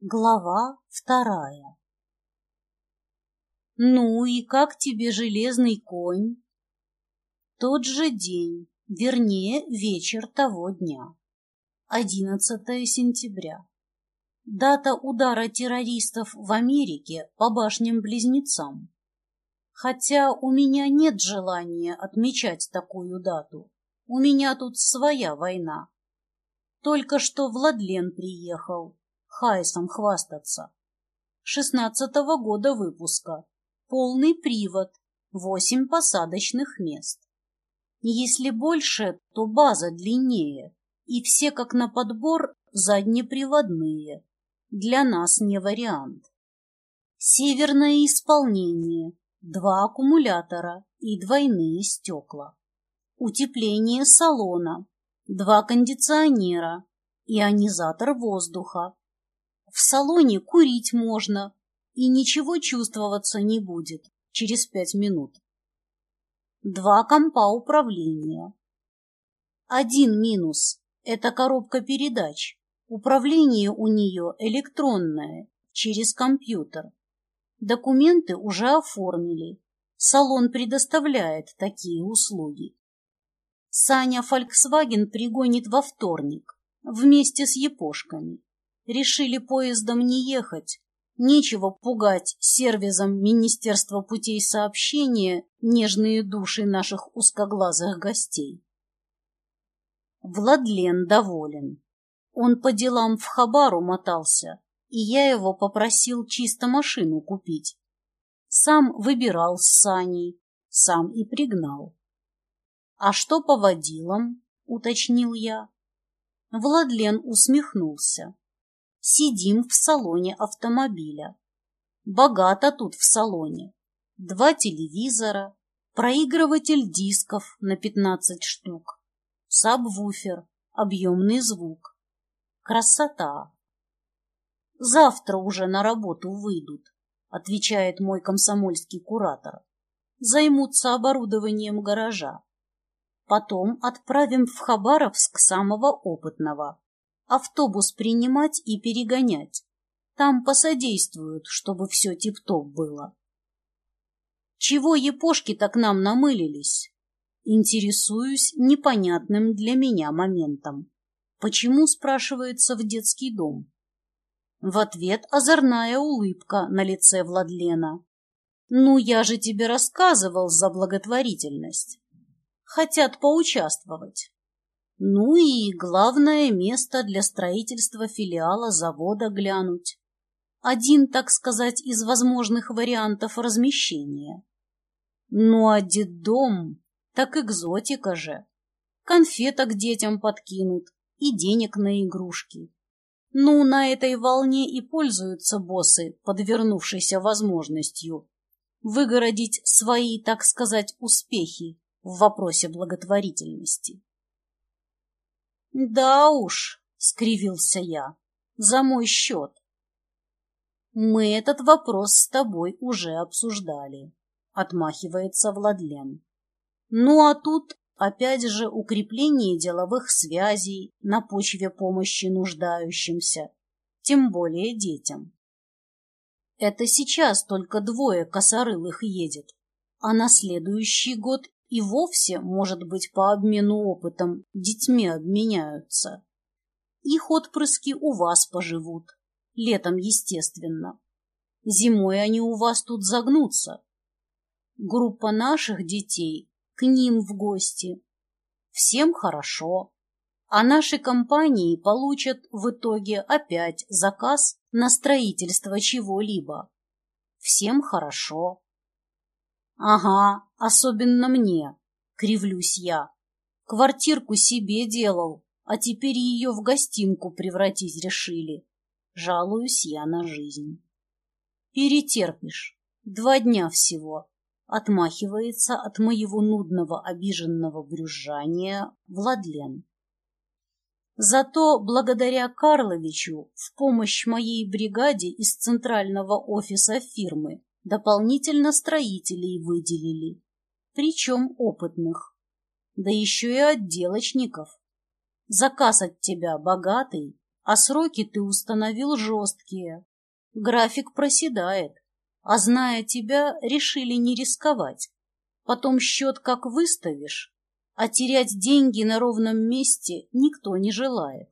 Глава вторая «Ну и как тебе железный конь?» Тот же день, вернее, вечер того дня. 11 сентября. Дата удара террористов в Америке по башням-близнецам. Хотя у меня нет желания отмечать такую дату. У меня тут своя война. Только что Владлен приехал, Хайсом хвастаться. Шестнадцатого года выпуска. Полный привод. Восемь посадочных мест. Если больше, то база длиннее. И все как на подбор заднеприводные. Для нас не вариант. Северное исполнение. Два аккумулятора и двойные стекла. Утепление салона. Два кондиционера. Ионизатор воздуха в салоне курить можно, и ничего чувствоваться не будет через пять минут. Два компа управления. Один минус – это коробка передач. Управление у нее электронное, через компьютер. Документы уже оформили. Салон предоставляет такие услуги. Саня Volkswagen пригонит во вторник вместе с епошками решили поездом не ехать. Нечего пугать сервизом Министерства путей сообщения нежные души наших узкоглазых гостей. Владлен доволен. Он по делам в Хабару мотался, и я его попросил чисто машину купить. Сам выбирал с Саней, сам и пригнал. — А что по водилам? — уточнил я. Владлен усмехнулся. Сидим в салоне автомобиля. Богато тут в салоне. Два телевизора, проигрыватель дисков на 15 штук, сабвуфер, объемный звук. Красота! Завтра уже на работу выйдут, отвечает мой комсомольский куратор. Займутся оборудованием гаража. Потом отправим в Хабаровск самого опытного автобус принимать и перегонять. Там посодействуют, чтобы все тип-топ было. Чего епошки так нам намылились? Интересуюсь непонятным для меня моментом. Почему, спрашивается, в детский дом? В ответ озорная улыбка на лице Владлена. «Ну, я же тебе рассказывал за благотворительность. Хотят поучаствовать. Ну и главное место для строительства филиала завода глянуть. Один, так сказать, из возможных вариантов размещения. Ну а детдом, так экзотика же. Конфеток детям подкинут и денег на игрушки. Ну, на этой волне и пользуются боссы, подвернувшейся возможностью выгородить свои, так сказать, успехи в вопросе благотворительности. Да уж, скривился я, за мой счет. Мы этот вопрос с тобой уже обсуждали, отмахивается Владлен. Ну а тут опять же укрепление деловых связей на почве помощи нуждающимся, тем более детям. Это сейчас только двое косорылых едет, а на следующий год и вовсе, может быть, по обмену опытом детьми обменяются. Их отпрыски у вас поживут, летом, естественно. Зимой они у вас тут загнутся. Группа наших детей к ним в гости. Всем хорошо. А наши компании получат в итоге опять заказ на строительство чего-либо. Всем хорошо. Ага, особенно мне, кривлюсь я. Квартирку себе делал, а теперь ее в гостинку превратить решили. Жалуюсь я на жизнь. Перетерпишь. Два дня всего. Отмахивается от моего нудного обиженного брюзжания Владлен. Зато благодаря Карловичу в помощь моей бригаде из центрального офиса фирмы Дополнительно строителей выделили, причем опытных, да еще и отделочников. Заказ от тебя богатый, а сроки ты установил жесткие. График проседает, а зная тебя, решили не рисковать. Потом счет как выставишь, а терять деньги на ровном месте никто не желает.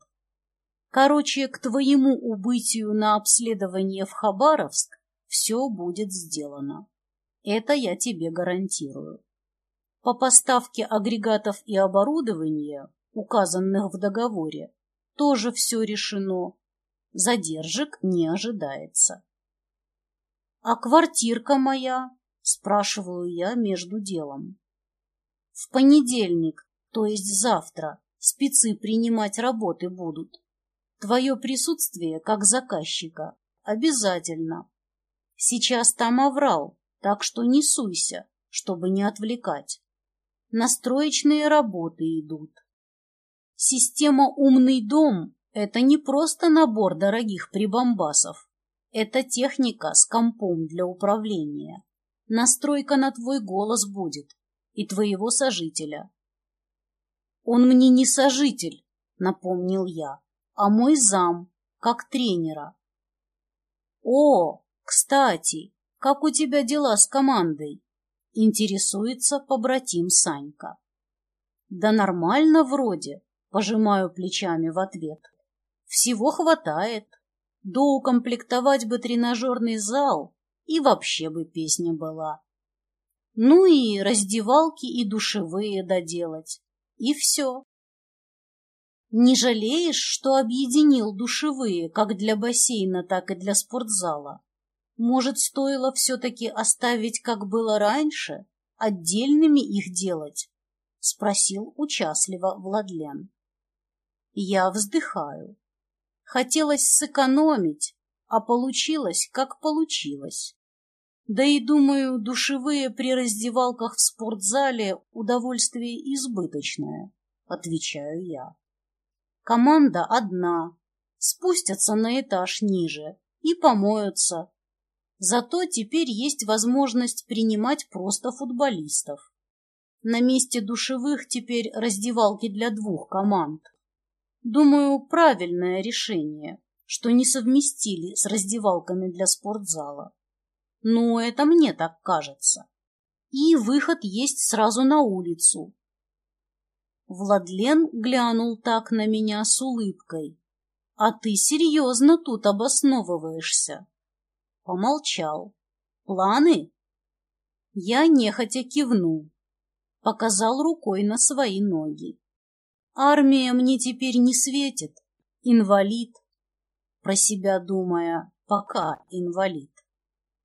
Короче, к твоему убытию на обследование в Хабаровск все будет сделано. Это я тебе гарантирую. По поставке агрегатов и оборудования, указанных в договоре, тоже все решено. Задержек не ожидается. — А квартирка моя? — спрашиваю я между делом. — В понедельник, то есть завтра, спецы принимать работы будут. Твое присутствие, как заказчика, обязательно. Сейчас там оврал, так что не суйся, чтобы не отвлекать. Настроечные работы идут. Система «Умный дом» — это не просто набор дорогих прибамбасов. Это техника с компом для управления. Настройка на твой голос будет и твоего сожителя. Он мне не сожитель, напомнил я а мой зам, как тренера. О, кстати, как у тебя дела с командой? Интересуется побратим Санька. Да нормально вроде, пожимаю плечами в ответ. Всего хватает. Доукомплектовать бы тренажерный зал, и вообще бы песня была. Ну и раздевалки и душевые доделать. И все. Не жалеешь, что объединил душевые как для бассейна, так и для спортзала? Может, стоило все-таки оставить, как было раньше, отдельными их делать? — спросил участливо Владлен. Я вздыхаю. Хотелось сэкономить, а получилось, как получилось. Да и, думаю, душевые при раздевалках в спортзале удовольствие избыточное, отвечаю я. Команда одна. Спустятся на этаж ниже и помоются. Зато теперь есть возможность принимать просто футболистов. На месте душевых теперь раздевалки для двух команд. Думаю, правильное решение, что не совместили с раздевалками для спортзала. Но это мне так кажется. И выход есть сразу на улицу, Владлен глянул так на меня с улыбкой. — А ты серьезно тут обосновываешься? Помолчал. — Планы? Я нехотя кивнул. Показал рукой на свои ноги. Армия мне теперь не светит. Инвалид. Про себя думая, пока инвалид.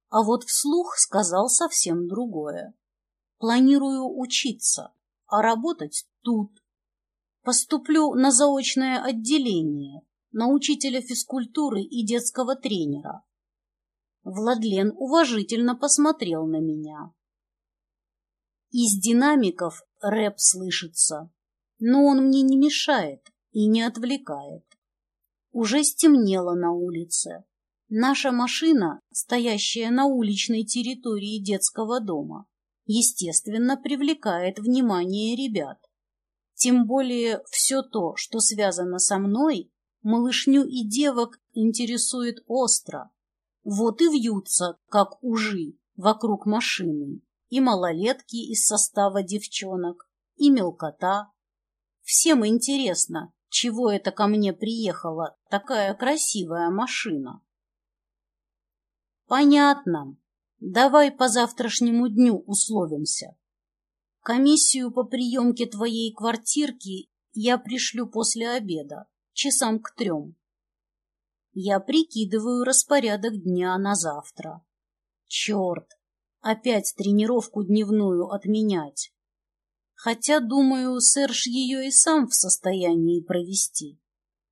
А вот вслух сказал совсем другое. Планирую учиться, а работать тут. Поступлю на заочное отделение, на учителя физкультуры и детского тренера. Владлен уважительно посмотрел на меня. Из динамиков рэп слышится, но он мне не мешает и не отвлекает. Уже стемнело на улице. Наша машина, стоящая на уличной территории детского дома, естественно, привлекает внимание ребят. Тем более все то, что связано со мной, малышню и девок интересует остро. Вот и вьются, как ужи, вокруг машины, и малолетки из состава девчонок, и мелкота. Всем интересно, чего это ко мне приехала такая красивая машина. Понятно. Давай по завтрашнему дню условимся. Комиссию по приемке твоей квартирки я пришлю после обеда, часам к трем. Я прикидываю распорядок дня на завтра. Черт, опять тренировку дневную отменять. Хотя, думаю, Серж ее и сам в состоянии провести.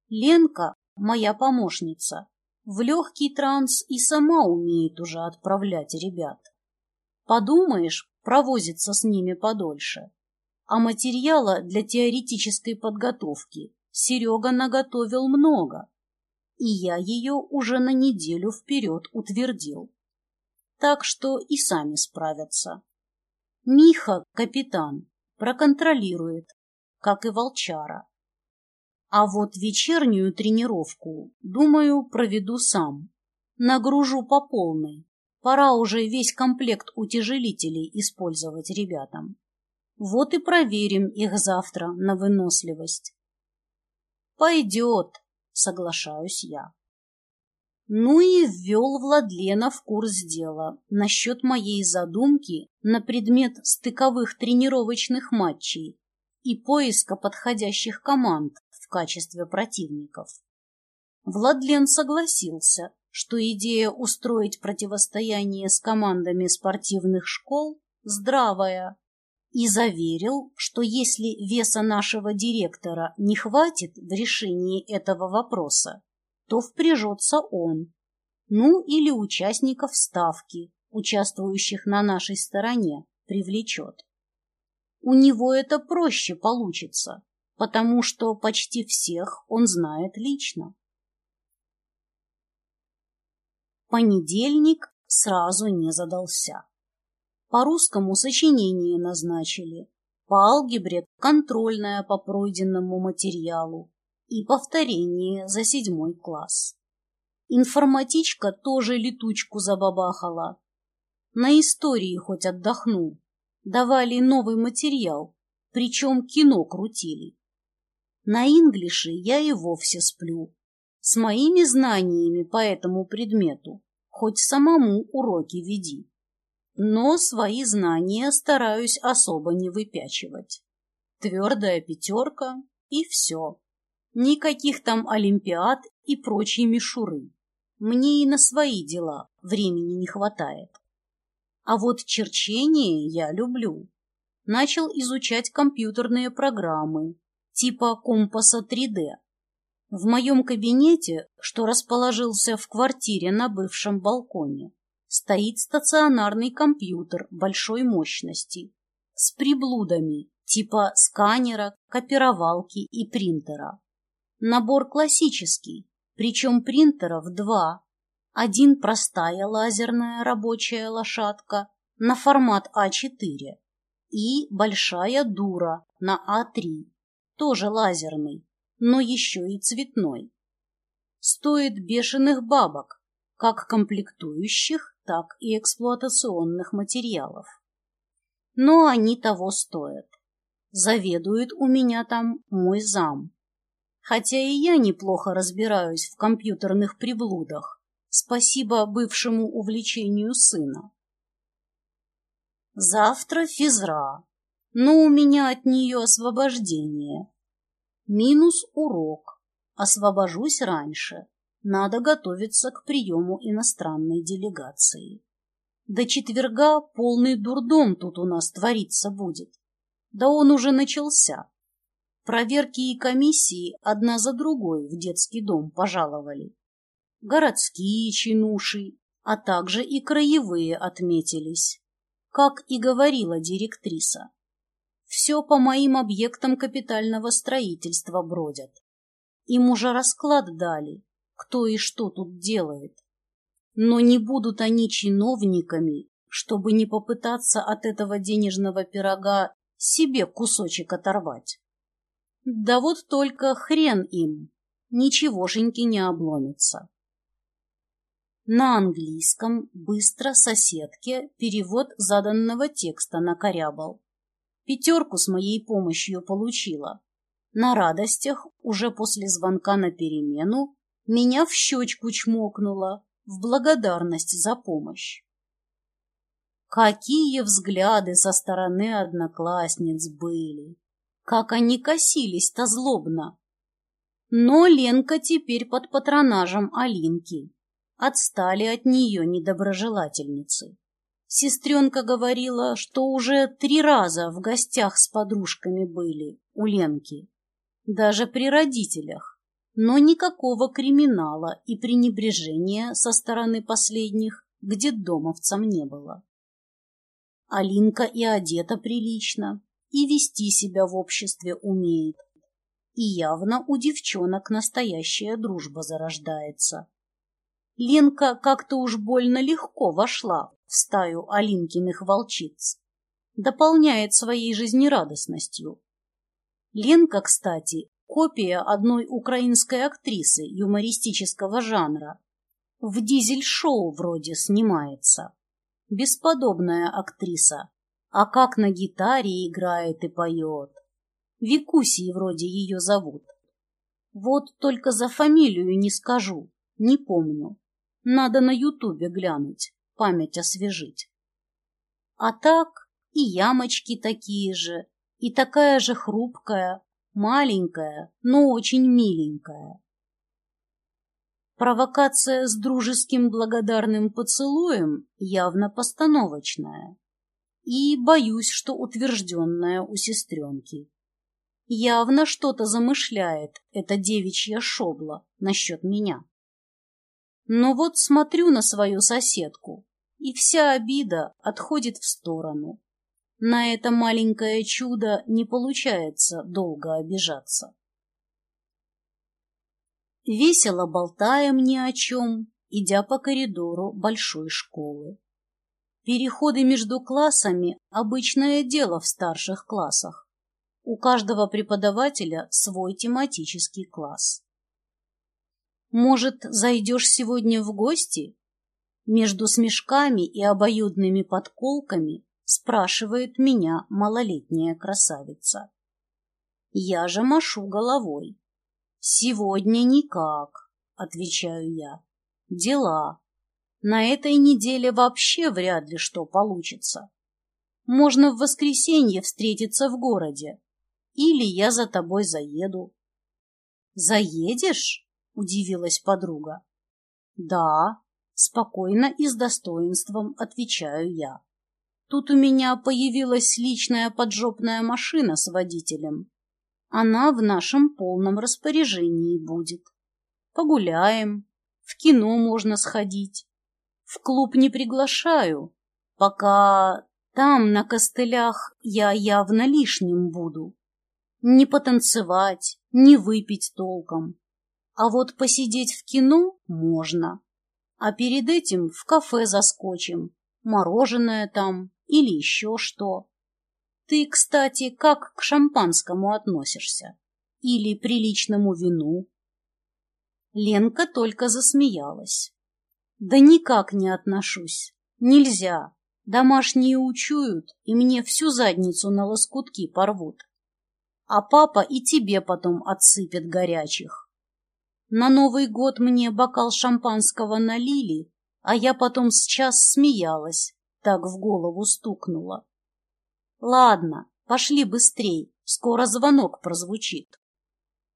Ленка, моя помощница, в легкий транс и сама умеет уже отправлять ребят. Подумаешь, провозится с ними подольше. А материала для теоретической подготовки Серега наготовил много, и я ее уже на неделю вперед утвердил. Так что и сами справятся. Миха, капитан, проконтролирует, как и волчара. А вот вечернюю тренировку, думаю, проведу сам. Нагружу по полной. Пора уже весь комплект утяжелителей использовать ребятам. Вот и проверим их завтра на выносливость. Пойдет, соглашаюсь я. Ну и ввел Владлена в курс дела насчет моей задумки на предмет стыковых тренировочных матчей и поиска подходящих команд в качестве противников. Владлен согласился, что идея устроить противостояние с командами спортивных школ здравая, и заверил, что если веса нашего директора не хватит в решении этого вопроса, то впряжется он, ну или участников ставки, участвующих на нашей стороне, привлечет. У него это проще получится, потому что почти всех он знает лично. Понедельник сразу не задался. По русскому сочинение назначили, по алгебре контрольная по пройденному материалу и повторение за седьмой класс. Информатичка тоже летучку забабахала. На истории хоть отдохнул. Давали новый материал, причем кино крутили. На инглише я и вовсе сплю. С моими знаниями по этому предмету хоть самому уроки веди но свои знания стараюсь особо не выпячивать. Твердая пятерка и все. Никаких там олимпиад и прочей мишуры. Мне и на свои дела времени не хватает. А вот черчение я люблю. Начал изучать компьютерные программы, типа компаса 3D. В моем кабинете, что расположился в квартире на бывшем балконе, стоит стационарный компьютер большой мощности с приблудами типа сканера, копировалки и принтера. Набор классический, причем принтеров два. Один простая лазерная рабочая лошадка на формат А4 и большая дура на А3, тоже лазерный, но еще и цветной. Стоит бешеных бабок, как комплектующих, так и эксплуатационных материалов. Но они того стоят. Заведует у меня там мой зам. Хотя и я неплохо разбираюсь в компьютерных приблудах, спасибо бывшему увлечению сына. Завтра физра, но у меня от нее освобождение. Минус урок, освобожусь раньше. Надо готовиться к приему иностранной делегации. До четверга полный дурдом тут у нас твориться будет. Да он уже начался. Проверки и комиссии одна за другой в детский дом пожаловали. Городские чинуши, а также и краевые отметились. Как и говорила директриса. Все по моим объектам капитального строительства бродят. Им уже расклад дали, кто и что тут делает. Но не будут они чиновниками, чтобы не попытаться от этого денежного пирога себе кусочек оторвать. Да вот только хрен им, ничегошеньки не обломится. На английском быстро соседке перевод заданного текста накорябал. Пятерку с моей помощью получила. На радостях уже после звонка на перемену меня в щечку чмокнула в благодарность за помощь. Какие взгляды со стороны одноклассниц были! Как они косились-то злобно! Но Ленка теперь под патронажем Алинки. Отстали от нее недоброжелательницы. Сестренка говорила, что уже три раза в гостях с подружками были у Ленки, даже при родителях но никакого криминала и пренебрежения со стороны последних к детдомовцам не было. Алинка и одета прилично, и вести себя в обществе умеет. И явно у девчонок настоящая дружба зарождается. Ленка как-то уж больно легко вошла в стаю Алинкиных волчиц, дополняет своей жизнерадостностью. Ленка, кстати, копия одной украинской актрисы юмористического жанра. В дизель-шоу вроде снимается. Бесподобная актриса. А как на гитаре играет и поет. Викусией вроде ее зовут. Вот только за фамилию не скажу, не помню. Надо на ютубе глянуть, память освежить. А так и ямочки такие же, и такая же хрупкая, маленькая, но очень миленькая. Провокация с дружеским благодарным поцелуем явно постановочная. И боюсь, что утвержденная у сестренки. Явно что-то замышляет эта девичья шобла насчет меня. Но вот смотрю на свою соседку, и вся обида отходит в сторону. На это маленькое чудо не получается долго обижаться. Весело болтаем ни о чем, идя по коридору большой школы. Переходы между классами – обычное дело в старших классах. У каждого преподавателя свой тематический класс. Может, зайдешь сегодня в гости? Между смешками и обоюдными подколками спрашивает меня малолетняя красавица. Я же машу головой. Сегодня никак, отвечаю я. Дела. На этой неделе вообще вряд ли что получится. Можно в воскресенье встретиться в городе. Или я за тобой заеду. Заедешь? Удивилась подруга. Да, спокойно и с достоинством отвечаю я. Тут у меня появилась личная поджопная машина с водителем. Она в нашем полном распоряжении будет. Погуляем, в кино можно сходить. В клуб не приглашаю, пока там на костылях я явно лишним буду. Не потанцевать, не выпить толком. А вот посидеть в кино можно. А перед этим в кафе заскочим, мороженое там, или еще что. Ты, кстати, как к шампанскому относишься? Или приличному вину? Ленка только засмеялась. Да никак не отношусь. Нельзя. Домашние учуют, и мне всю задницу на лоскутки порвут. А папа и тебе потом отсыпет горячих. На Новый год мне бокал шампанского налили, а я потом с час смеялась, так в голову стукнуло. Ладно, пошли быстрей, скоро звонок прозвучит.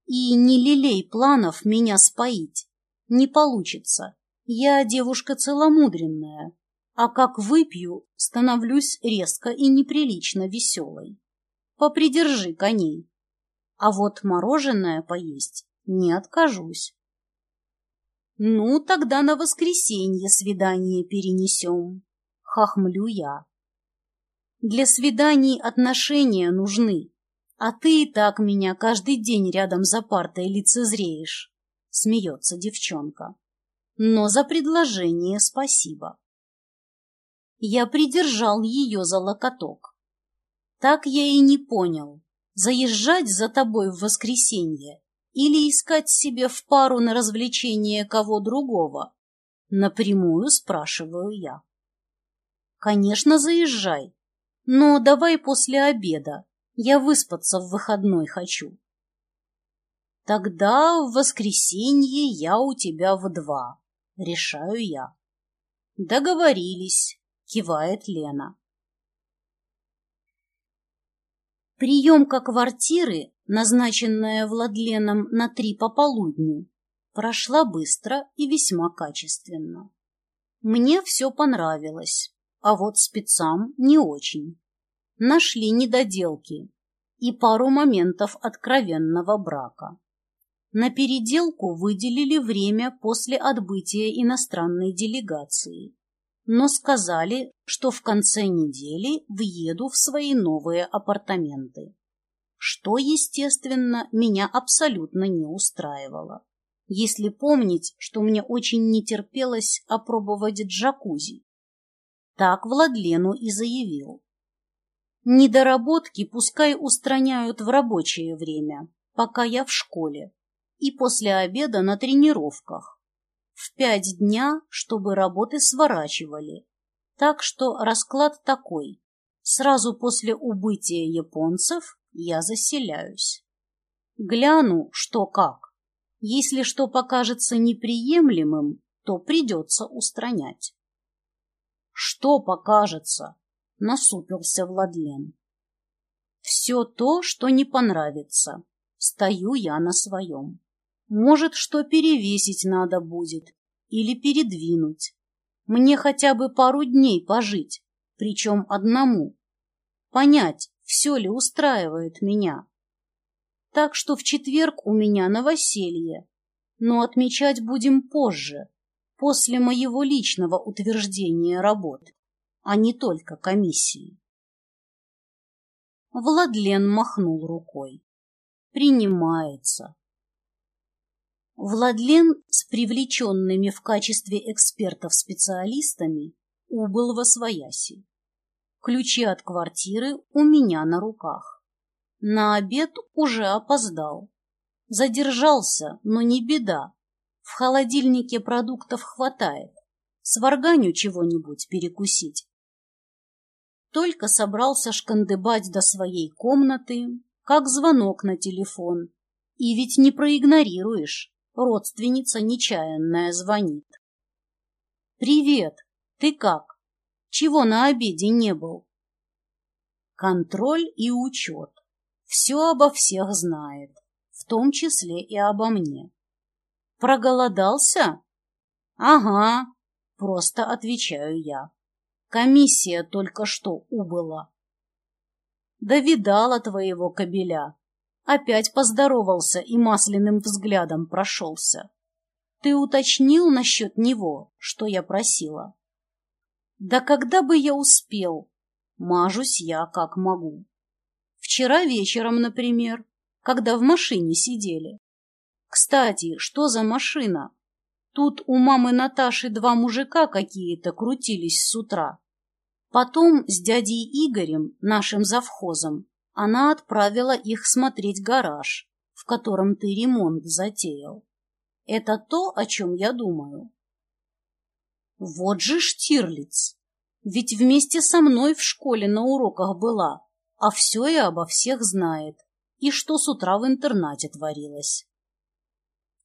И не лелей планов меня споить. Не получится. Я девушка целомудренная, а как выпью, становлюсь резко и неприлично веселой. Попридержи коней. А вот мороженое поесть не откажусь. Ну, тогда на воскресенье свидание перенесем хохмлю я. Для свиданий отношения нужны, а ты и так меня каждый день рядом за партой лицезреешь, смеется девчонка. Но за предложение спасибо. Я придержал ее за локоток. Так я и не понял, заезжать за тобой в воскресенье или искать себе в пару на развлечение кого другого? Напрямую спрашиваю я. Конечно, заезжай. Но давай после обеда. Я выспаться в выходной хочу. Тогда в воскресенье я у тебя в два. Решаю я. Договорились, кивает Лена. Приемка квартиры, назначенная Владленом на три пополудню, прошла быстро и весьма качественно. Мне все понравилось а вот спецам не очень. Нашли недоделки и пару моментов откровенного брака. На переделку выделили время после отбытия иностранной делегации, но сказали, что в конце недели въеду в свои новые апартаменты, что, естественно, меня абсолютно не устраивало. Если помнить, что мне очень не терпелось опробовать джакузи, так Владлену и заявил. Недоработки пускай устраняют в рабочее время, пока я в школе, и после обеда на тренировках. В пять дня, чтобы работы сворачивали. Так что расклад такой. Сразу после убытия японцев я заселяюсь. Гляну, что как. Если что покажется неприемлемым, то придется устранять. Что покажется? Насупился Владлен. Все то, что не понравится. Стою я на своем. Может, что перевесить надо будет или передвинуть. Мне хотя бы пару дней пожить, причем одному. Понять, все ли устраивает меня. Так что в четверг у меня новоселье, но отмечать будем позже, после моего личного утверждения работы, а не только комиссии. Владлен махнул рукой. Принимается. Владлен с привлеченными в качестве экспертов-специалистами убыл во свояси. Ключи от квартиры у меня на руках. На обед уже опоздал. Задержался, но не беда. В холодильнике продуктов хватает. Сварганю чего-нибудь перекусить. Только собрался шкандыбать до своей комнаты, как звонок на телефон. И ведь не проигнорируешь. Родственница нечаянная звонит. «Привет! Ты как? Чего на обеде не был?» Контроль и учет. Все обо всех знает, в том числе и обо мне. Проголодался? Ага, просто отвечаю я. Комиссия только что убыла. Да видала твоего кобеля. Опять поздоровался и масляным взглядом прошелся. Ты уточнил насчет него, что я просила? Да когда бы я успел? Мажусь я как могу. Вчера вечером, например, когда в машине сидели. Кстати, что за машина? Тут у мамы Наташи два мужика какие-то крутились с утра. Потом с дядей Игорем, нашим завхозом, она отправила их смотреть гараж, в котором ты ремонт затеял. Это то, о чем я думаю. Вот же Штирлиц! Ведь вместе со мной в школе на уроках была, а все и обо всех знает, и что с утра в интернате творилось.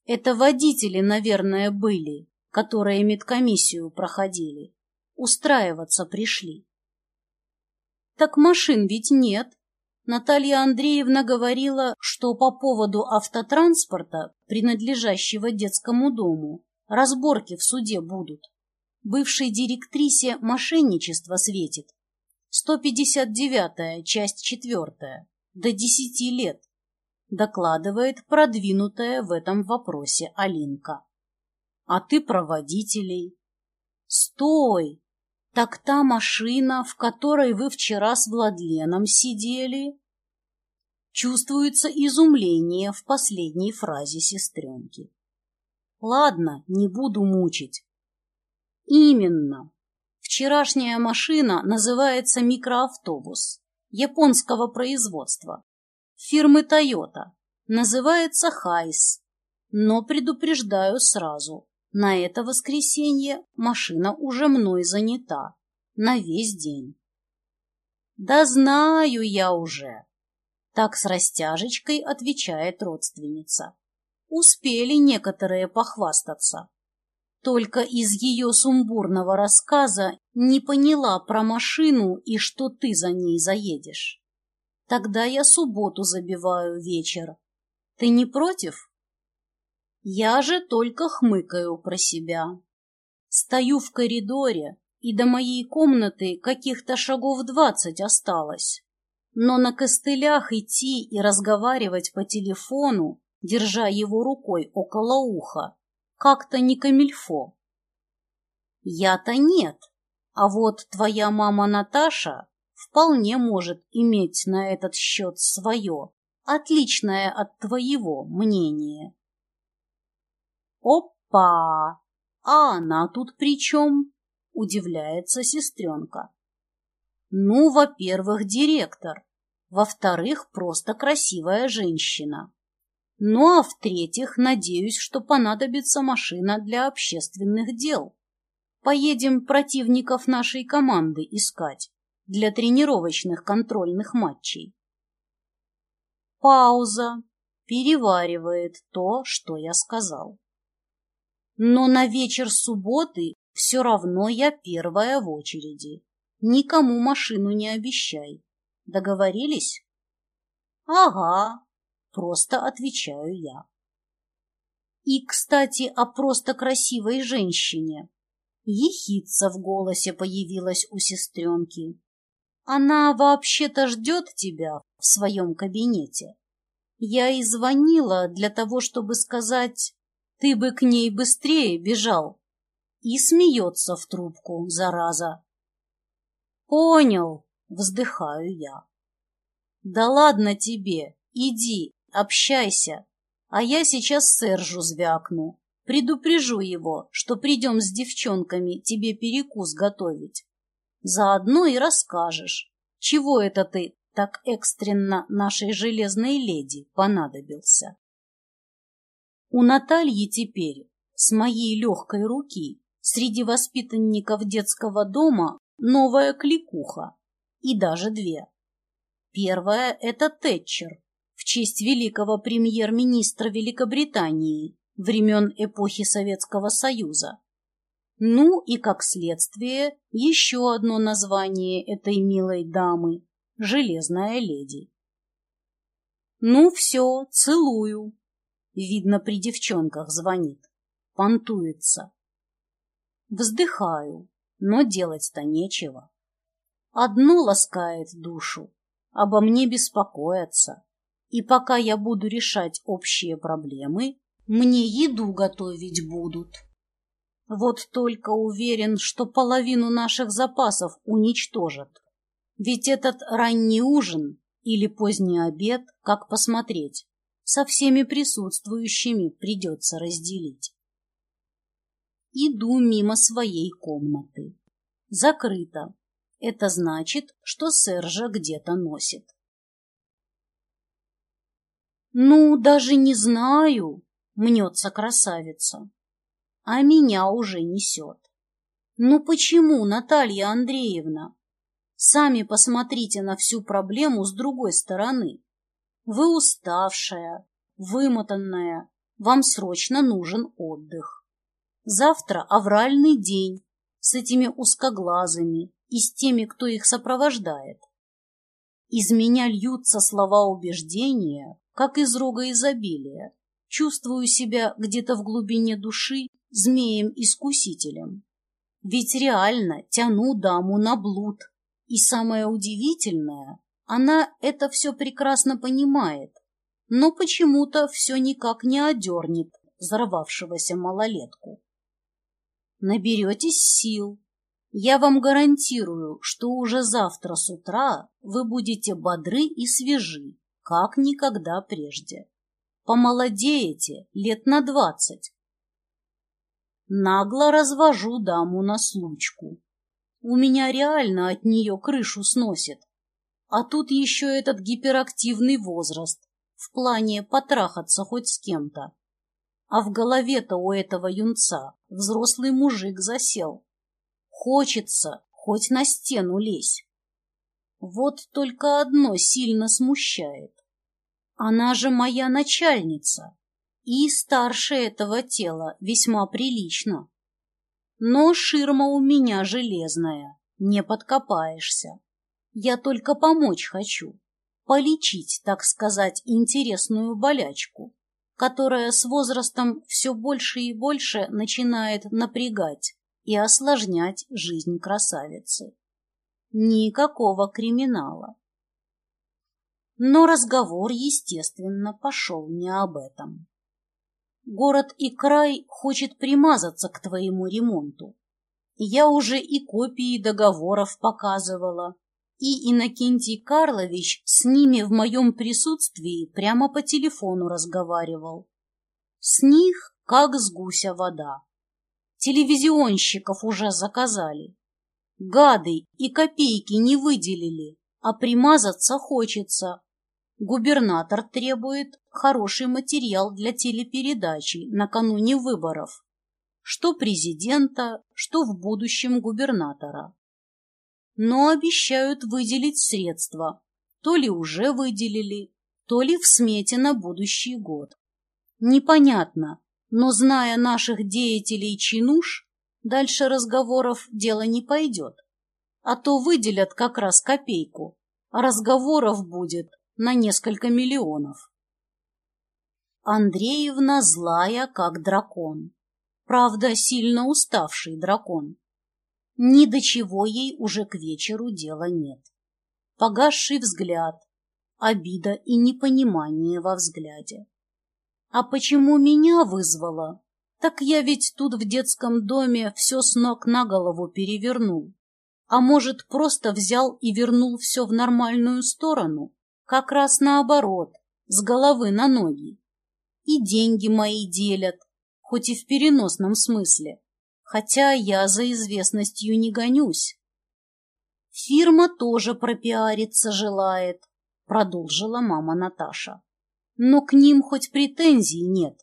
Это водители, наверное, были, которые медкомиссию проходили устраиваться пришли. Так машин ведь нет. Наталья Андреевна говорила, что по поводу автотранспорта, принадлежащего детскому дому, разборки в суде будут. Бывшей директрисе мошенничество светит. 159-я, часть 4, до 10 лет, докладывает продвинутая в этом вопросе Алинка. А ты про водителей. Стой! Так та машина, в которой вы вчера с Владленом сидели? Чувствуется изумление в последней фразе сестренки. Ладно, не буду мучить. Именно. Вчерашняя машина называется микроавтобус японского производства фирмы Toyota. Называется Хайс. Но предупреждаю сразу, на это воскресенье машина уже мной занята. На весь день. Да знаю я уже. Так с растяжечкой отвечает родственница. Успели некоторые похвастаться. Только из ее сумбурного рассказа не поняла про машину и что ты за ней заедешь. Тогда я субботу забиваю вечер. Ты не против? Я же только хмыкаю про себя. Стою в коридоре, и до моей комнаты каких-то шагов двадцать осталось. Но на костылях идти и разговаривать по телефону, держа его рукой около уха, как-то не камильфо. Я-то нет, а вот твоя мама Наташа вполне может иметь на этот счет свое, отличное от твоего мнение. «Опа! А она тут при чем?» – удивляется сестренка. «Ну, во-первых, директор. Во-вторых, просто красивая женщина. Ну а в-третьих, надеюсь, что понадобится машина для общественных дел. Поедем противников нашей команды искать для тренировочных контрольных матчей. Пауза. Переваривает то, что я сказал. Но на вечер субботы все равно я первая в очереди. Никому машину не обещай. Договорились? Ага, просто отвечаю я. И, кстати, о просто красивой женщине. Ехидца в голосе появилась у сестренки. Она вообще-то ждет тебя в своем кабинете. Я и звонила для того, чтобы сказать, ты бы к ней быстрее бежал. И смеется в трубку, зараза. Понял, вздыхаю я. Да ладно тебе, иди, общайся, а я сейчас Сержу звякну. Предупрежу его, что придем с девчонками тебе перекус готовить. Заодно и расскажешь, чего это ты так экстренно нашей железной леди понадобился. У Натальи теперь, с моей легкой руки, среди воспитанников детского дома новая кликуха, и даже две. Первая — это Тэтчер, в честь великого премьер-министра Великобритании, времен эпохи Советского Союза. Ну и, как следствие, еще одно название этой милой дамы — «Железная леди». Ну все, целую. Видно, при девчонках звонит. Понтуется. Вздыхаю, но делать-то нечего. Одно ласкает душу, обо мне беспокоятся. И пока я буду решать общие проблемы, мне еду готовить будут. Вот только уверен, что половину наших запасов уничтожат. Ведь этот ранний ужин или поздний обед, как посмотреть, со всеми присутствующими придется разделить. Иду мимо своей комнаты. Закрыто. Это значит, что Сержа где-то носит. Ну, даже не знаю, мнется красавица. А меня уже несет. Ну почему, Наталья Андреевна? Сами посмотрите на всю проблему с другой стороны. Вы уставшая, вымотанная, вам срочно нужен отдых. Завтра авральный день с этими узкоглазыми и с теми, кто их сопровождает. Из меня льются слова убеждения, как из рога изобилия. Чувствую себя где-то в глубине души змеем-искусителем. Ведь реально тяну даму на блуд. И самое удивительное, она это все прекрасно понимает, но почему-то все никак не одернет взорвавшегося малолетку. Наберетесь сил. Я вам гарантирую, что уже завтра с утра вы будете бодры и свежи, как никогда прежде помолодеете лет на двадцать. Нагло развожу даму на случку. У меня реально от нее крышу сносит. А тут еще этот гиперактивный возраст, в плане потрахаться хоть с кем-то. А в голове-то у этого юнца взрослый мужик засел. Хочется хоть на стену лезь. Вот только одно сильно смущает. Она же моя начальница и старше этого тела весьма прилично. Но ширма у меня железная, не подкопаешься. Я только помочь хочу, полечить, так сказать, интересную болячку, которая с возрастом все больше и больше начинает напрягать и осложнять жизнь красавицы. Никакого криминала. Но разговор, естественно, пошел не об этом. Город и край хочет примазаться к твоему ремонту. Я уже и копии договоров показывала, и Иннокентий Карлович с ними в моем присутствии прямо по телефону разговаривал. С них как с гуся вода. Телевизионщиков уже заказали. Гады и копейки не выделили, а примазаться хочется, Губернатор требует хороший материал для телепередачи накануне выборов. Что президента, что в будущем губернатора. Но обещают выделить средства. То ли уже выделили, то ли в смете на будущий год. Непонятно, но зная наших деятелей чинуш, дальше разговоров дело не пойдет. А то выделят как раз копейку, а разговоров будет на несколько миллионов. Андреевна злая, как дракон. Правда, сильно уставший дракон. Ни до чего ей уже к вечеру дела нет. Погасший взгляд, обида и непонимание во взгляде. А почему меня вызвала? Так я ведь тут в детском доме все с ног на голову перевернул. А может, просто взял и вернул все в нормальную сторону? Как раз наоборот, с головы на ноги. И деньги мои делят, хоть и в переносном смысле, хотя я за известностью не гонюсь. Фирма тоже пропиариться желает, продолжила мама Наташа. Но к ним хоть претензий нет.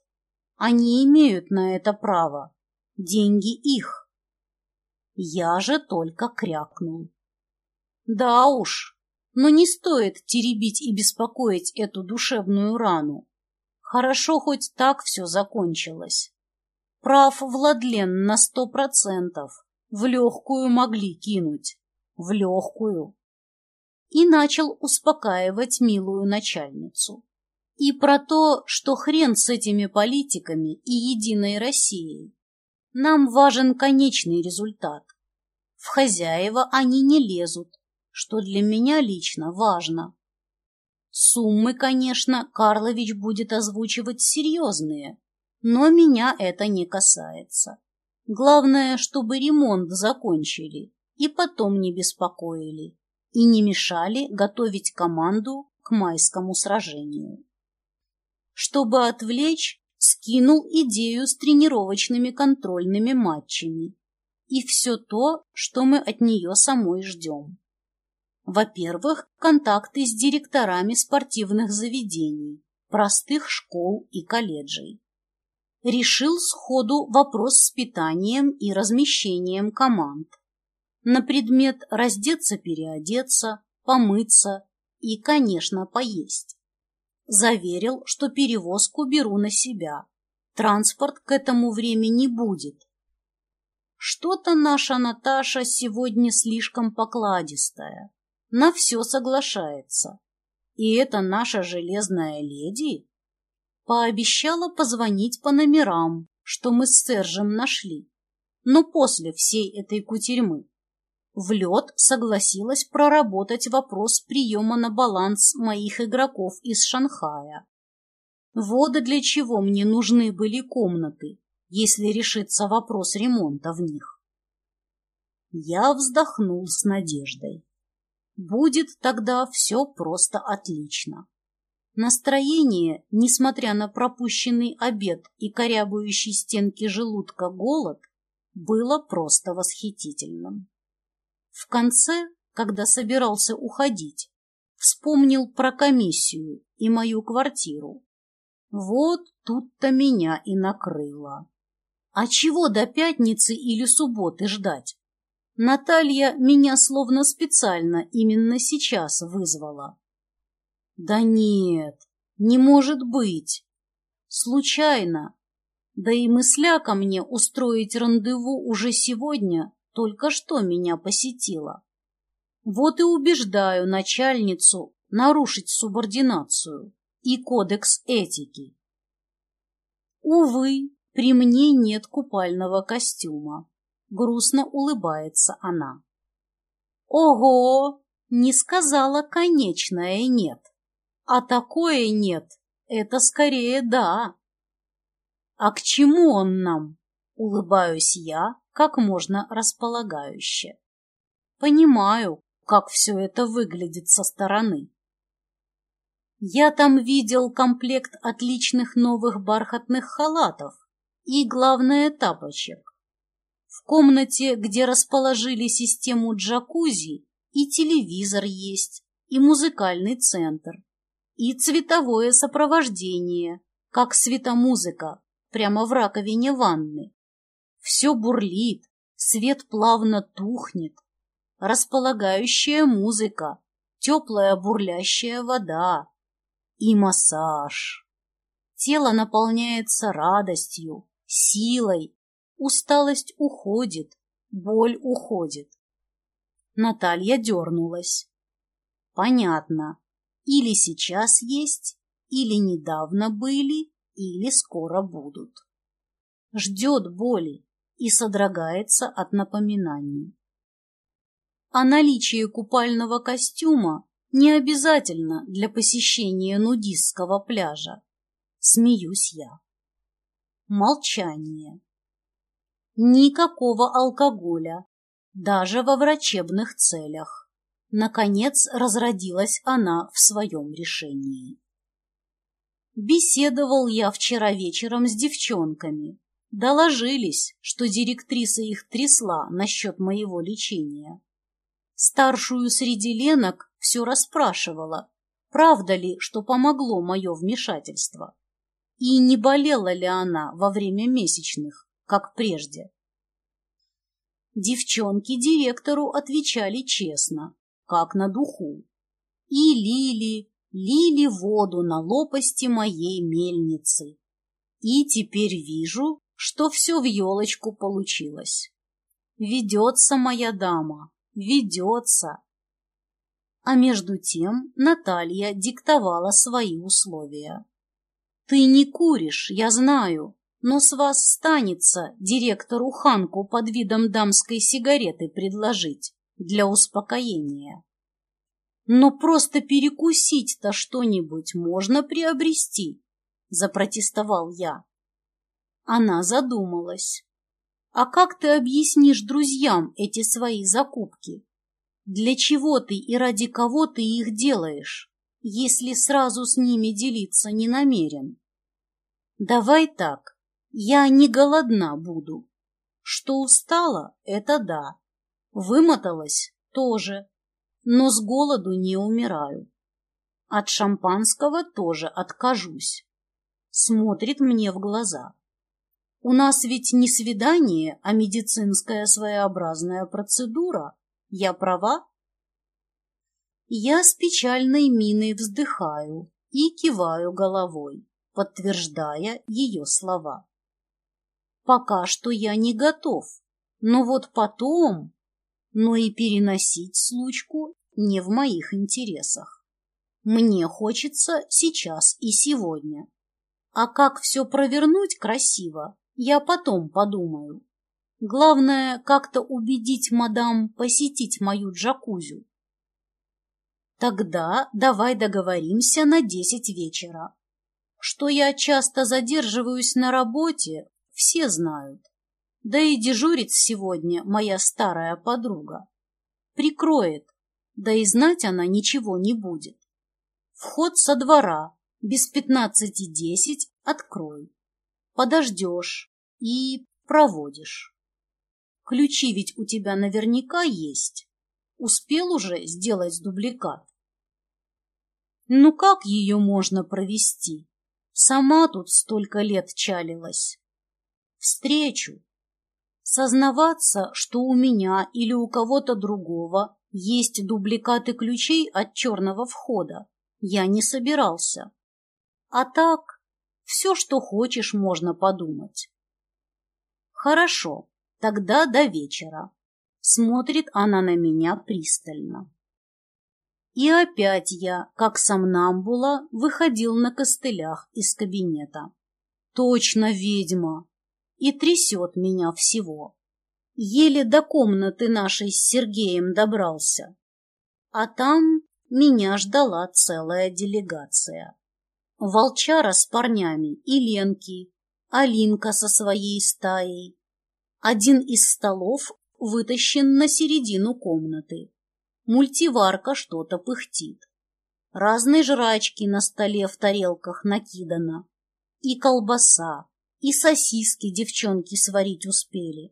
Они имеют на это право. Деньги их. Я же только крякнул. Да уж, но не стоит теребить и беспокоить эту душевную рану. Хорошо хоть так все закончилось. Прав Владлен на сто процентов. В легкую могли кинуть. В легкую. И начал успокаивать милую начальницу. И про то, что хрен с этими политиками и Единой Россией. Нам важен конечный результат. В хозяева они не лезут, что для меня лично важно. Суммы, конечно, Карлович будет озвучивать серьезные, но меня это не касается. Главное, чтобы ремонт закончили и потом не беспокоили и не мешали готовить команду к майскому сражению. Чтобы отвлечь, скинул идею с тренировочными контрольными матчами и все то, что мы от нее самой ждем. Во-первых, контакты с директорами спортивных заведений, простых школ и колледжей. Решил сходу вопрос с питанием и размещением команд. На предмет раздеться-переодеться, помыться и, конечно, поесть. Заверил, что перевозку беру на себя. Транспорт к этому времени будет. Что-то наша Наташа сегодня слишком покладистая. На все соглашается. И это наша железная леди пообещала позвонить по номерам, что мы с Сержем нашли. Но после всей этой кутерьмы в лед согласилась проработать вопрос приема на баланс моих игроков из Шанхая. Вот для чего мне нужны были комнаты, если решится вопрос ремонта в них. Я вздохнул с надеждой. Будет тогда все просто отлично. Настроение, несмотря на пропущенный обед и корябающий стенки желудка голод, было просто восхитительным. В конце, когда собирался уходить, вспомнил про комиссию и мою квартиру. Вот тут-то меня и накрыло. А чего до пятницы или субботы ждать? Наталья меня словно специально именно сейчас вызвала. Да нет, не может быть. Случайно. Да и мысляка мне устроить рандеву уже сегодня только что меня посетила. Вот и убеждаю начальницу нарушить субординацию и кодекс этики. Увы, при мне нет купального костюма. Грустно улыбается она. Ого! Не сказала конечное «нет». А такое «нет» — это скорее «да». А к чему он нам? Улыбаюсь я, как можно располагающе. Понимаю, как все это выглядит со стороны. Я там видел комплект отличных новых бархатных халатов и, главное, тапочек. В комнате, где расположили систему джакузи, и телевизор есть, и музыкальный центр. и цветовое сопровождение, как светомузыка, прямо в раковине ванны. Все бурлит, свет плавно тухнет, располагающая музыка, теплая бурлящая вода и массаж. Тело наполняется радостью, силой, усталость уходит, боль уходит. Наталья дернулась. Понятно. Или сейчас есть, или недавно были, или скоро будут. Ждет боли и содрогается от напоминаний. А наличие купального костюма не обязательно для посещения нудистского пляжа. Смеюсь я. Молчание. Никакого алкоголя, даже во врачебных целях. Наконец разродилась она в своем решении. Беседовал я вчера вечером с девчонками. Доложились, что директриса их трясла насчет моего лечения. Старшую среди ленок все расспрашивала, правда ли, что помогло мое вмешательство, и не болела ли она во время месячных, как прежде. Девчонки директору отвечали честно, как на духу, и лили, лили воду на лопасти моей мельницы. И теперь вижу, что все в елочку получилось. Ведется моя дама, ведется. А между тем Наталья диктовала свои условия. «Ты не куришь, я знаю, но с вас станется директору Ханку под видом дамской сигареты предложить для успокоения. Но просто перекусить-то что-нибудь можно приобрести, запротестовал я. Она задумалась. А как ты объяснишь друзьям эти свои закупки? Для чего ты и ради кого ты их делаешь, если сразу с ними делиться не намерен? Давай так, я не голодна буду. Что устала, это да. Вымоталась тоже но с голоду не умираю. От шампанского тоже откажусь. Смотрит мне в глаза. У нас ведь не свидание, а медицинская своеобразная процедура. Я права? Я с печальной миной вздыхаю и киваю головой, подтверждая ее слова. Пока что я не готов, но вот потом но и переносить случку не в моих интересах. Мне хочется сейчас и сегодня. А как все провернуть красиво, я потом подумаю. Главное, как-то убедить мадам посетить мою джакузю. Тогда давай договоримся на десять вечера. Что я часто задерживаюсь на работе, все знают. Да и дежурит сегодня моя старая подруга. Прикроет, да и знать она ничего не будет. Вход со двора, без пятнадцати десять, открой. Подождешь и проводишь. Ключи ведь у тебя наверняка есть. Успел уже сделать дубликат. Ну как ее можно провести? Сама тут столько лет чалилась. Встречу, Сознаваться, что у меня или у кого-то другого есть дубликаты ключей от черного входа, я не собирался. А так, все, что хочешь, можно подумать. Хорошо, тогда до вечера. Смотрит она на меня пристально. И опять я, как сомнамбула, выходил на костылях из кабинета. Точно ведьма! И трясет меня всего. Еле до комнаты нашей с Сергеем добрался. А там меня ждала целая делегация. Волчара с парнями и Ленки, Алинка со своей стаей. Один из столов вытащен на середину комнаты. Мультиварка что-то пыхтит. Разные жрачки на столе в тарелках накидано. И колбаса, и сосиски девчонки сварить успели.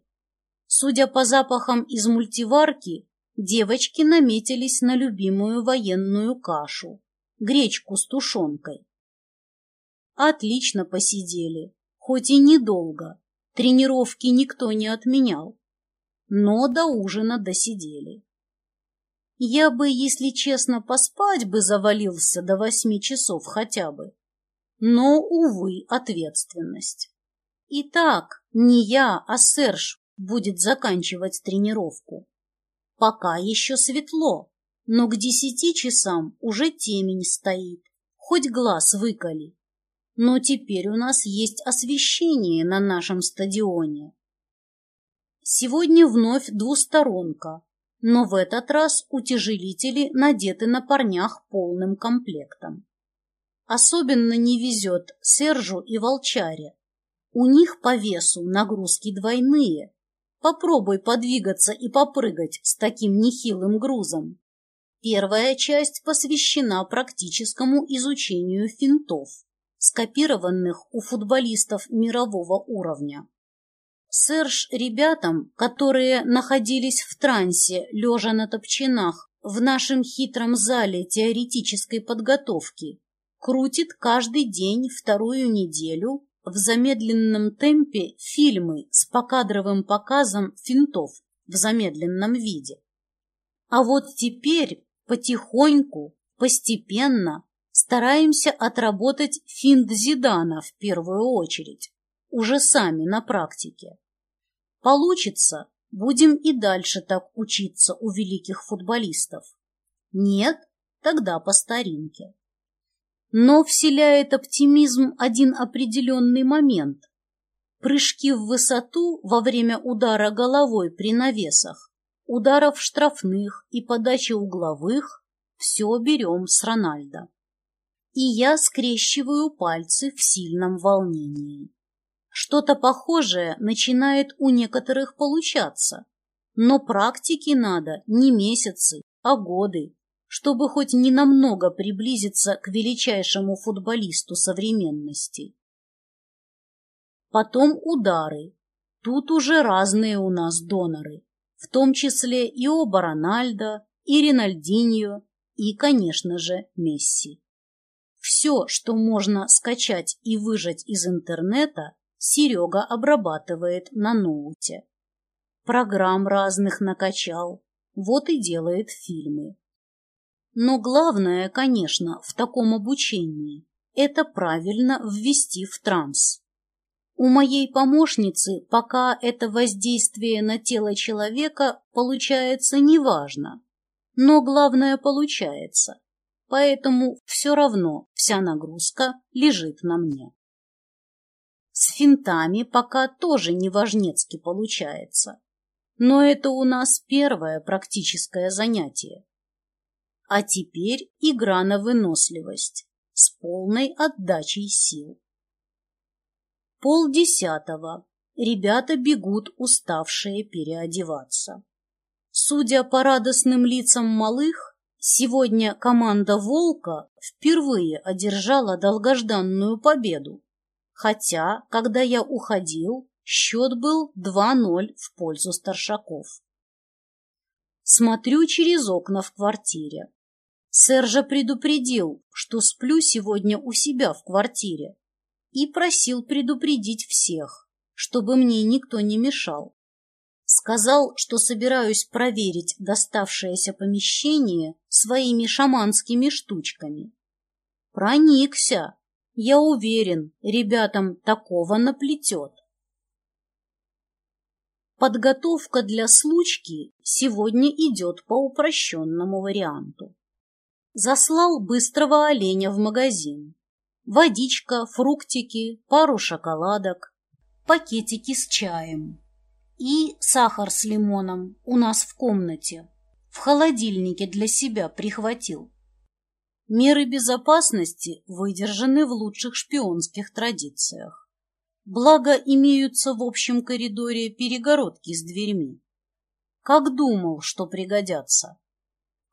Судя по запахам из мультиварки, девочки наметились на любимую военную кашу, гречку с тушенкой. Отлично посидели, хоть и недолго, тренировки никто не отменял, но до ужина досидели. Я бы, если честно, поспать бы завалился до восьми часов хотя бы. Но, увы, ответственность. Итак, не я, а Серж будет заканчивать тренировку. Пока еще светло, но к десяти часам уже темень стоит, хоть глаз выколи. Но теперь у нас есть освещение на нашем стадионе. Сегодня вновь двусторонка, но в этот раз утяжелители надеты на парнях полным комплектом. Особенно не везет Сержу и Волчаре. У них по весу нагрузки двойные. Попробуй подвигаться и попрыгать с таким нехилым грузом. Первая часть посвящена практическому изучению финтов, скопированных у футболистов мирового уровня. Серж ребятам, которые находились в трансе, лежа на топчинах, в нашем хитром зале теоретической подготовки, крутит каждый день вторую неделю в замедленном темпе фильмы с покадровым показом финтов в замедленном виде. А вот теперь потихоньку, постепенно стараемся отработать финт Зидана в первую очередь, уже сами на практике. Получится, будем и дальше так учиться у великих футболистов. Нет, тогда по старинке. Но вселяет оптимизм один определенный момент. Прыжки в высоту во время удара головой при навесах, ударов штрафных и подачи угловых все берем с Рональда. И я скрещиваю пальцы в сильном волнении. Что-то похожее начинает у некоторых получаться, но практики надо не месяцы, а годы, чтобы хоть ненамного приблизиться к величайшему футболисту современности. Потом удары. Тут уже разные у нас доноры, в том числе и оба Рональдо, и Ринальдиньо, и, конечно же, Месси. Все, что можно скачать и выжать из интернета, Серега обрабатывает на ноуте. Программ разных накачал, вот и делает фильмы. Но главное, конечно, в таком обучении – это правильно ввести в транс. У моей помощницы пока это воздействие на тело человека получается неважно, но главное получается, поэтому все равно вся нагрузка лежит на мне. С финтами пока тоже неважнецки получается. Но это у нас первое практическое занятие. А теперь игра на выносливость с полной отдачей сил. Полдесятого. Ребята бегут, уставшие переодеваться. Судя по радостным лицам малых, сегодня команда «Волка» впервые одержала долгожданную победу хотя, когда я уходил, счет был 2-0 в пользу старшаков. Смотрю через окна в квартире. Сержа предупредил, что сплю сегодня у себя в квартире, и просил предупредить всех, чтобы мне никто не мешал. Сказал, что собираюсь проверить доставшееся помещение своими шаманскими штучками. Проникся, я уверен, ребятам такого наплетет. Подготовка для случки сегодня идет по упрощенному варианту. Заслал быстрого оленя в магазин. Водичка, фруктики, пару шоколадок, пакетики с чаем. И сахар с лимоном у нас в комнате. В холодильнике для себя прихватил. Меры безопасности выдержаны в лучших шпионских традициях. Благо, имеются в общем коридоре перегородки с дверьми. Как думал, что пригодятся.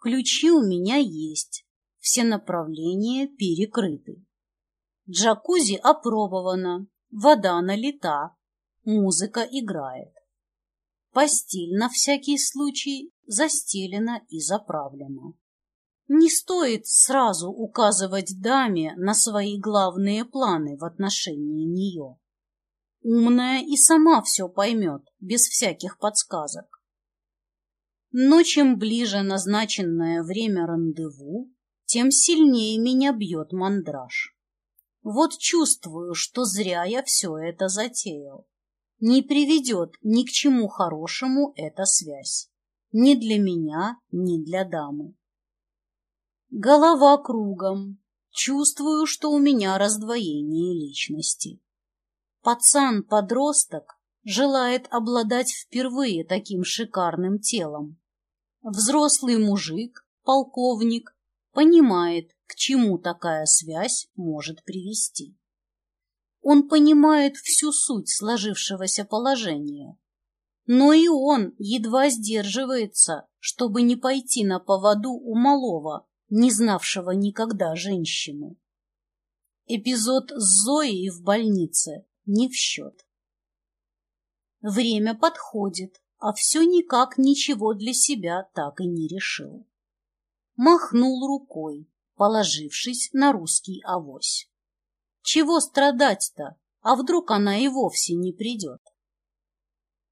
Ключи у меня есть, все направления перекрыты. Джакузи опробовано, вода налита, музыка играет. Постель на всякий случай застелена и заправлена. Не стоит сразу указывать даме на свои главные планы в отношении нее. Умная и сама все поймет, без всяких подсказок. Но чем ближе назначенное время рандеву, тем сильнее меня бьет мандраж. Вот чувствую, что зря я все это затеял. Не приведет ни к чему хорошему эта связь. Ни для меня, ни для дамы. Голова кругом. Чувствую, что у меня раздвоение личности. Пацан-подросток желает обладать впервые таким шикарным телом. Взрослый мужик, полковник, понимает, к чему такая связь может привести. Он понимает всю суть сложившегося положения, но и он едва сдерживается, чтобы не пойти на поводу у малого, не знавшего никогда женщину. Эпизод с Зоей в больнице не в счет. Время подходит, а все никак ничего для себя так и не решил. Махнул рукой, положившись на русский авось. Чего страдать-то, а вдруг она и вовсе не придет?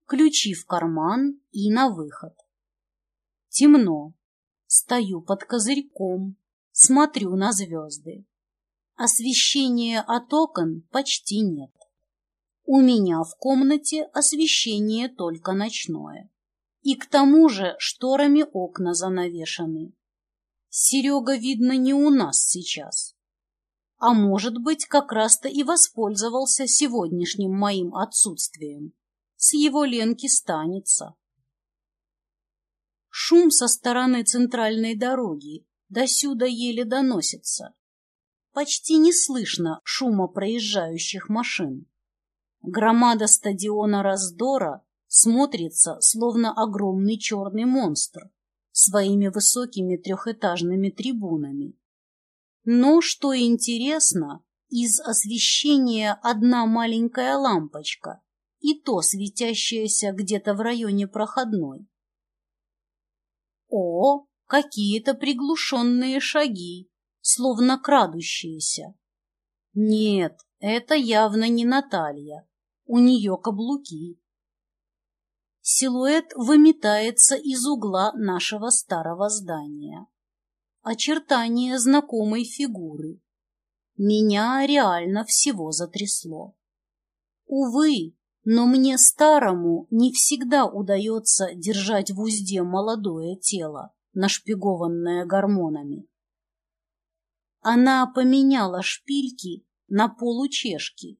Ключи в карман и на выход. Темно. Стою под козырьком, смотрю на звезды. Освещения от окон почти нет. У меня в комнате освещение только ночное. И к тому же шторами окна занавешены. Серега, видно, не у нас сейчас. А может быть, как раз-то и воспользовался сегодняшним моим отсутствием. С его Ленки станется. Шум со стороны центральной дороги досюда еле доносится. Почти не слышно шума проезжающих машин. Громада стадиона раздора смотрится, словно огромный черный монстр своими высокими трехэтажными трибунами. Но, что интересно, из освещения одна маленькая лампочка, и то светящаяся где-то в районе проходной. О, какие-то приглушенные шаги, словно крадущиеся. Нет, это явно не Наталья. У нее каблуки. Силуэт выметается из угла нашего старого здания. Очертания знакомой фигуры. Меня реально всего затрясло. Увы, но мне старому не всегда удается держать в узде молодое тело, нашпигованное гормонами. Она поменяла шпильки на получешки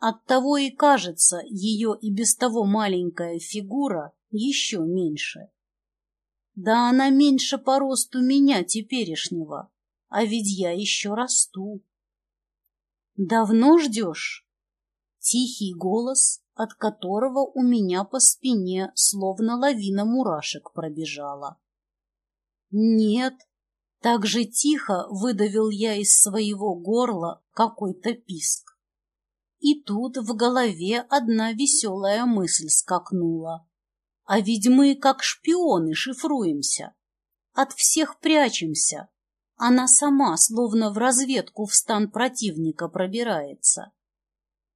Оттого и кажется ее и без того маленькая фигура еще меньше. Да она меньше по росту меня теперешнего, а ведь я еще расту. Давно ждешь? Тихий голос, от которого у меня по спине словно лавина мурашек пробежала. Нет, так же тихо выдавил я из своего горла какой-то писк. И тут в голове одна веселая мысль скакнула. А ведь мы, как шпионы, шифруемся. От всех прячемся. Она сама, словно в разведку в стан противника пробирается.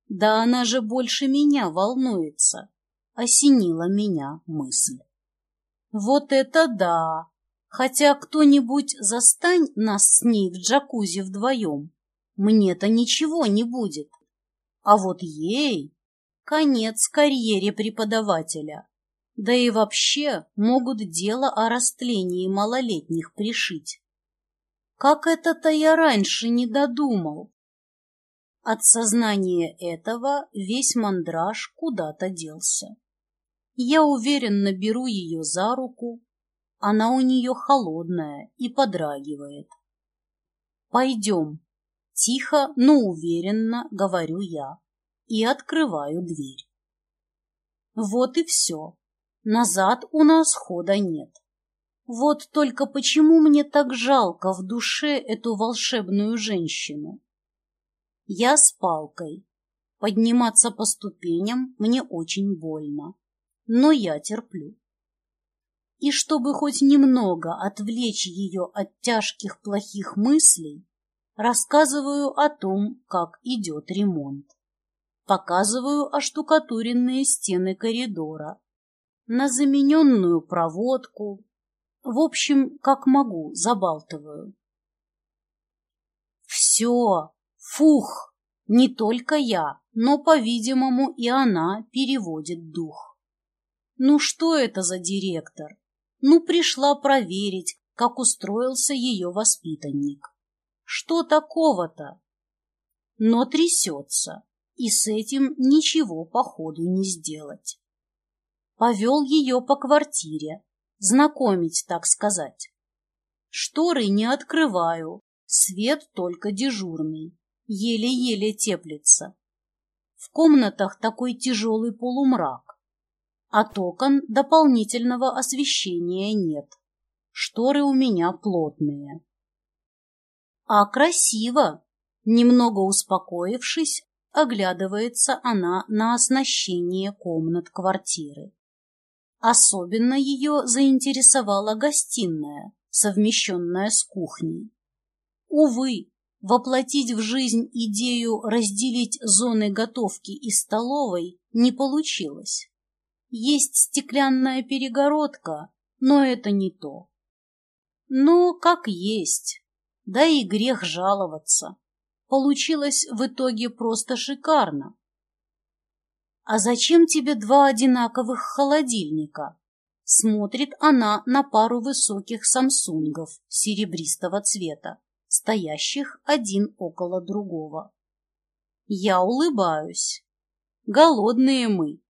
Да она же больше меня волнуется. Осенила меня мысль. Вот это да! Хотя кто-нибудь застань нас с ней в джакузи вдвоем. Мне-то ничего не будет. А вот ей конец карьере преподавателя. Да и вообще могут дело о растлении малолетних пришить. Как это-то я раньше не додумал? От сознания этого весь мандраж куда-то делся. Я уверенно беру ее за руку, она у нее холодная и подрагивает. «Пойдем», Тихо, но уверенно говорю я и открываю дверь. Вот и все. Назад у нас хода нет. Вот только почему мне так жалко в душе эту волшебную женщину? Я с палкой. Подниматься по ступеням мне очень больно, но я терплю. И чтобы хоть немного отвлечь ее от тяжких плохих мыслей, рассказываю о том, как идет ремонт. Показываю оштукатуренные стены коридора, на замененную проводку. В общем, как могу, забалтываю. Все, фух, не только я, но, по-видимому, и она переводит дух. Ну что это за директор? Ну, пришла проверить, как устроился ее воспитанник. Что такого-то? Но трясется, и с этим ничего, походу, не сделать. Повел ее по квартире, знакомить, так сказать. Шторы не открываю, свет только дежурный, еле-еле теплится. В комнатах такой тяжелый полумрак. От окон дополнительного освещения нет. Шторы у меня плотные. А красиво! Немного успокоившись, оглядывается она на оснащение комнат квартиры. Особенно ее заинтересовала гостиная, совмещенная с кухней. Увы, Воплотить в жизнь идею разделить зоны готовки и столовой не получилось. Есть стеклянная перегородка, но это не то. Но как есть, да и грех жаловаться. Получилось в итоге просто шикарно. «А зачем тебе два одинаковых холодильника?» Смотрит она на пару высоких самсунгов серебристого цвета стоящих один около другого. Я улыбаюсь. Голодные мы.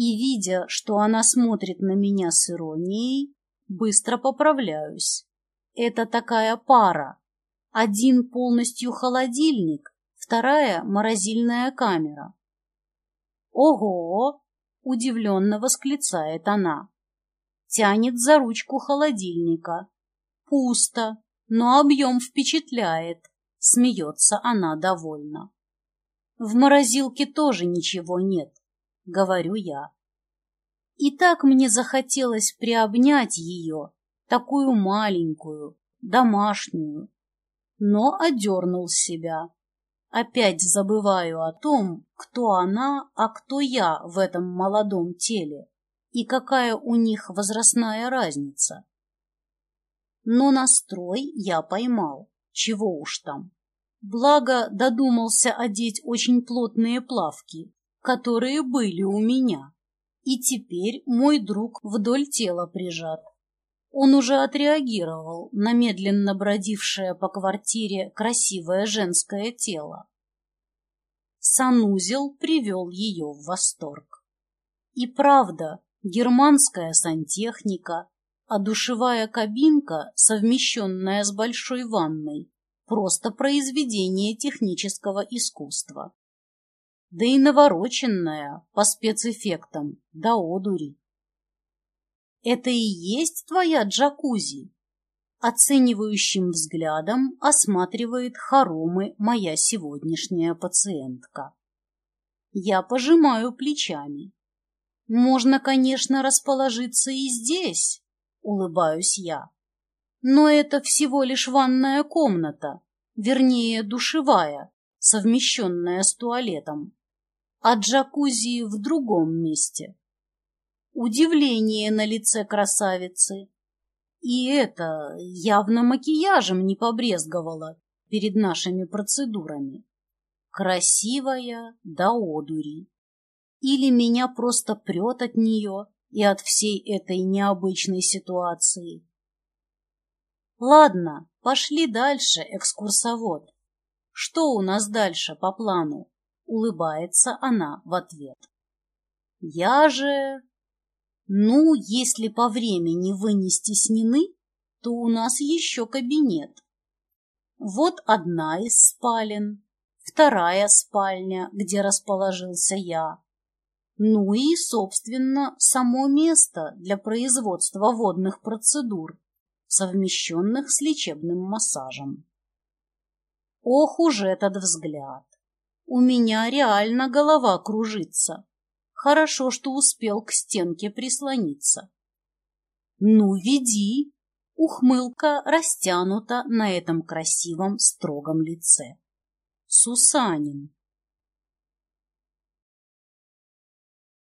И, видя, что она смотрит на меня с иронией, быстро поправляюсь. Это такая пара. Один полностью холодильник, вторая морозильная камера. «Ого!» — удивленно восклицает она. Тянет за ручку холодильника. Пусто но объем впечатляет. Смеется она довольно. В морозилке тоже ничего нет, говорю я. И так мне захотелось приобнять ее, такую маленькую, домашнюю, но одернул себя. Опять забываю о том, кто она, а кто я в этом молодом теле, и какая у них возрастная разница но настрой я поймал. Чего уж там. Благо додумался одеть очень плотные плавки, которые были у меня. И теперь мой друг вдоль тела прижат. Он уже отреагировал на медленно бродившее по квартире красивое женское тело. Санузел привел ее в восторг. И правда, германская сантехника, а душевая кабинка, совмещенная с большой ванной, просто произведение технического искусства. Да и навороченная по спецэффектам, да одури. Это и есть твоя джакузи? Оценивающим взглядом осматривает хоромы моя сегодняшняя пациентка. Я пожимаю плечами. Можно, конечно, расположиться и здесь, улыбаюсь я. Но это всего лишь ванная комната, вернее, душевая, совмещенная с туалетом, а джакузи в другом месте. Удивление на лице красавицы. И это явно макияжем не побрезговала перед нашими процедурами. Красивая до одури. Или меня просто прет от нее, и от всей этой необычной ситуации. Ладно, пошли дальше, экскурсовод. Что у нас дальше по плану? Улыбается она в ответ. Я же... Ну, если по времени вы не стеснены, то у нас еще кабинет. Вот одна из спален, вторая спальня, где расположился я, ну и, собственно, само место для производства водных процедур, совмещенных с лечебным массажем. Ох уж этот взгляд! У меня реально голова кружится. Хорошо, что успел к стенке прислониться. «Ну, веди!» Ухмылка растянута на этом красивом строгом лице. «Сусанин,